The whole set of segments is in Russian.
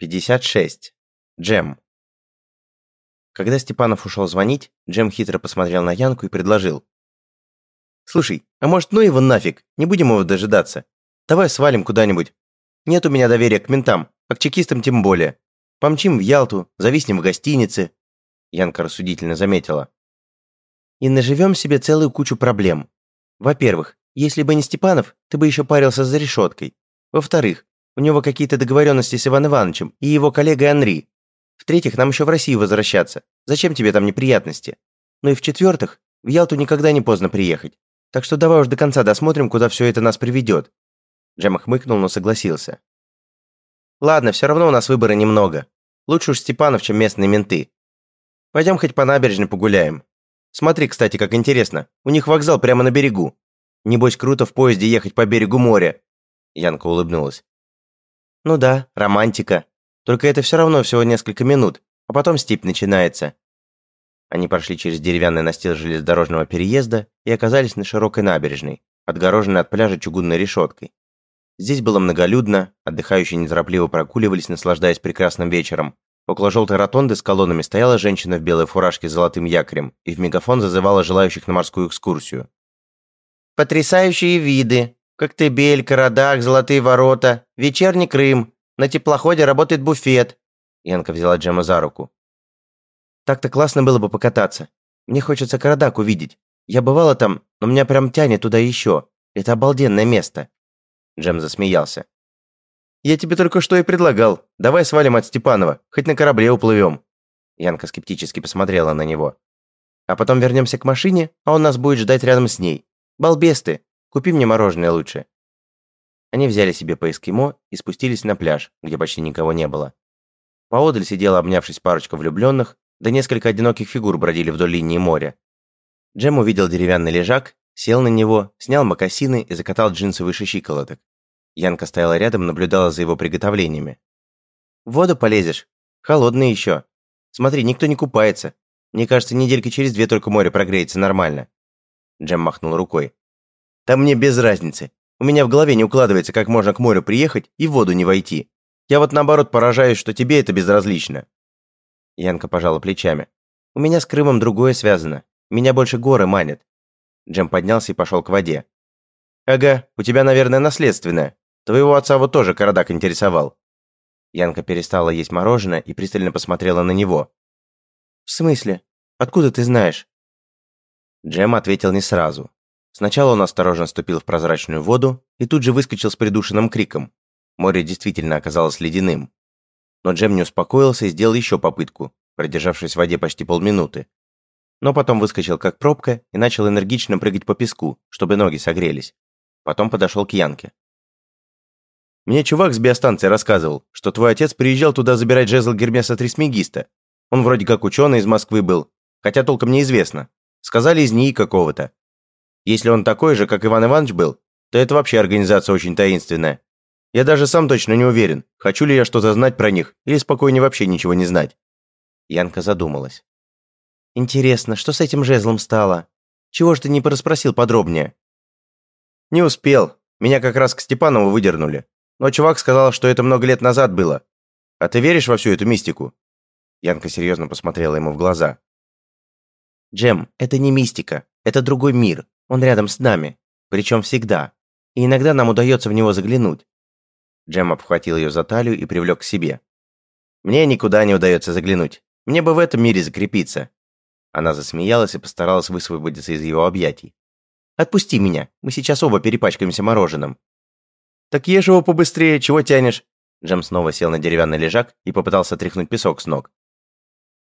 56. Джем. Когда Степанов ушел звонить, Джем хитро посмотрел на Янку и предложил. «Слушай, а может ну его нафиг, не будем его дожидаться. Давай свалим куда-нибудь. Нет у меня доверия к ментам, а к чекистам тем более. Помчим в Ялту, зависнем в гостинице». Янка рассудительно заметила. «И наживем себе целую кучу проблем. Во-первых, если бы не Степанов, ты бы еще парился за решеткой. Во-вторых, у него какие-то договоренности с Иван Ивановичем и его коллегой Анри. В-третьих, нам еще в Россию возвращаться. Зачем тебе там неприятности? Ну и в-четвертых, в Ялту никогда не поздно приехать. Так что давай уж до конца досмотрим, куда все это нас приведет. Джем хмыкнул, но согласился. Ладно, все равно у нас выбора немного. Лучше уж Степанов, чем местные менты. Пойдем хоть по набережной погуляем. Смотри, кстати, как интересно. У них вокзал прямо на берегу. Небось, круто в поезде ехать по берегу моря. Янка улыбнулась. Ну да, романтика. Только это все равно всего несколько минут, а потом степь начинается. Они прошли через деревянный настил железнодорожного переезда и оказались на широкой набережной, отгороженной от пляжа чугунной решеткой. Здесь было многолюдно, отдыхающие неторопливо прогуливались, наслаждаясь прекрасным вечером. Около желтой ротонды с колоннами стояла женщина в белой фуражке с золотым якорем и в мегафон зазывала желающих на морскую экскурсию. «Потрясающие виды!» Коктебель, Карадак, Золотые ворота, Вечерний Крым. На теплоходе работает буфет». Янка взяла Джема за руку. «Так-то классно было бы покататься. Мне хочется Карадак увидеть. Я бывала там, но меня прям тянет туда еще. Это обалденное место». Джем засмеялся. «Я тебе только что и предлагал. Давай свалим от Степанова, хоть на корабле уплывем». Янка скептически посмотрела на него. «А потом вернемся к машине, а он нас будет ждать рядом с ней. Балбес ты, Купи мне мороженое лучше». Они взяли себе по эскимо и спустились на пляж, где почти никого не было. Поодаль сидела, обнявшись парочка влюбленных, да несколько одиноких фигур бродили вдоль линии моря. Джем увидел деревянный лежак, сел на него, снял мокасины и закатал джинсы выше щиколоток. Янка стояла рядом, наблюдала за его приготовлениями. «В воду полезешь? Холодно еще. Смотри, никто не купается. Мне кажется, недельки через две только море прогреется нормально». Джем махнул рукой. Да мне без разницы. У меня в голове не укладывается, как можно к морю приехать и в воду не войти. Я вот наоборот поражаюсь, что тебе это безразлично». Янка пожала плечами. «У меня с Крымом другое связано. Меня больше горы манят». Джем поднялся и пошел к воде. «Ага, у тебя, наверное, наследственное. Твоего отца вот тоже Карадак интересовал». Янка перестала есть мороженое и пристально посмотрела на него. «В смысле? Откуда ты знаешь?» Джем ответил не сразу. Сначала он осторожно ступил в прозрачную воду и тут же выскочил с придушенным криком. Море действительно оказалось ледяным. Но Джем не успокоился и сделал еще попытку, продержавшись в воде почти полминуты. Но потом выскочил как пробка и начал энергично прыгать по песку, чтобы ноги согрелись. Потом подошел к Янке. «Мне чувак с биостанции рассказывал, что твой отец приезжал туда забирать жезл Гермеса Трисмегиста. Он вроде как ученый из Москвы был, хотя толком неизвестно. Сказали из НИИ какого-то. Если он такой же, как Иван Иванович был, то это вообще организация очень таинственная. Я даже сам точно не уверен, хочу ли я что-то знать про них или спокойнее вообще ничего не знать». Янка задумалась. «Интересно, что с этим жезлом стало? Чего ж ты не порасспросил подробнее?» «Не успел. Меня как раз к Степанову выдернули. Но чувак сказал, что это много лет назад было. А ты веришь во всю эту мистику?» Янка серьезно посмотрела ему в глаза. «Джем, это не мистика. Это другой мир. Он рядом с нами, причем всегда. И иногда нам удается в него заглянуть. Джем обхватил ее за талию и привлек к себе. «Мне никуда не удается заглянуть. Мне бы в этом мире закрепиться». Она засмеялась и постаралась высвободиться из его объятий. «Отпусти меня, мы сейчас оба перепачкаемся мороженым». «Так ешь его побыстрее, чего тянешь?» Джем снова сел на деревянный лежак и попытался тряхнуть песок с ног.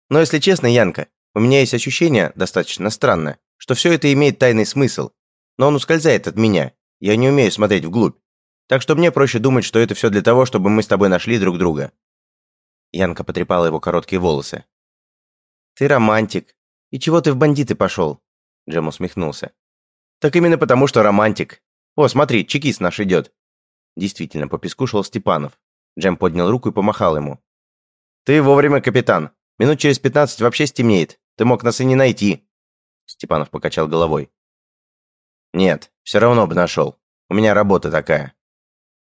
«Но если честно, Янка, у меня есть ощущение, достаточно странное, что все это имеет тайный смысл, но он ускользает от меня. Я не умею смотреть вглубь. Так что мне проще думать, что это все для того, чтобы мы с тобой нашли друг друга». Янка потрепала его короткие волосы. «Ты романтик. И чего ты в бандиты пошел?» Джем усмехнулся. «Так именно потому, что романтик. О, смотри, чекист наш идет». Действительно, по песку шел Степанов. Джем поднял руку и помахал ему. «Ты вовремя, капитан. Минут через пятнадцать вообще стемнеет. Ты мог нас и не найти». Степанов покачал головой. «Нет, все равно бы нашел. У меня работа такая».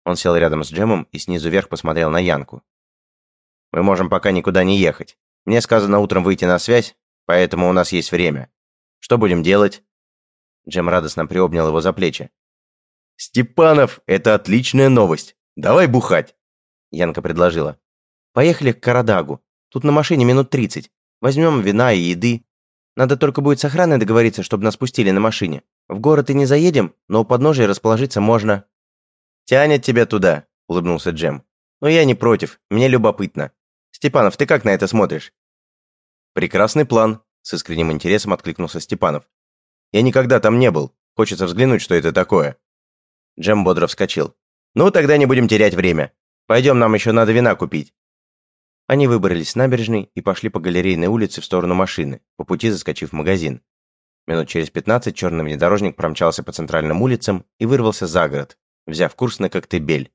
Он сел рядом с Джемом и снизу вверх посмотрел на Янку. Мы можем пока никуда не ехать. Мне сказано утром выйти на связь, поэтому у нас есть время. Что будем делать?» Джем радостно приобнял его за плечи. «Степанов, это отличная новость. Давай бухать!» Янка предложила. «Поехали к Карадагу. Тут на машине минут тридцать. Возьмем вина и еды. Надо только будет с охраной договориться, чтобы нас пустили на машине. В город и не заедем, но у подножия расположиться можно». «Тянет тебя туда», — улыбнулся Джем. «Но я не против, мне любопытно. Степанов, ты как на это смотришь?» «Прекрасный план», — с искренним интересом откликнулся Степанов. «Я никогда там не был. Хочется взглянуть, что это такое». Джем бодро вскочил. «Ну, тогда не будем терять время. Пойдем, нам еще надо вина купить». Они выбрались с набережной и пошли по галерейной улице в сторону машины, по пути заскочив в магазин. Минут через пятнадцать черный внедорожник промчался по центральным улицам и вырвался за город, взяв курс на Коктебель.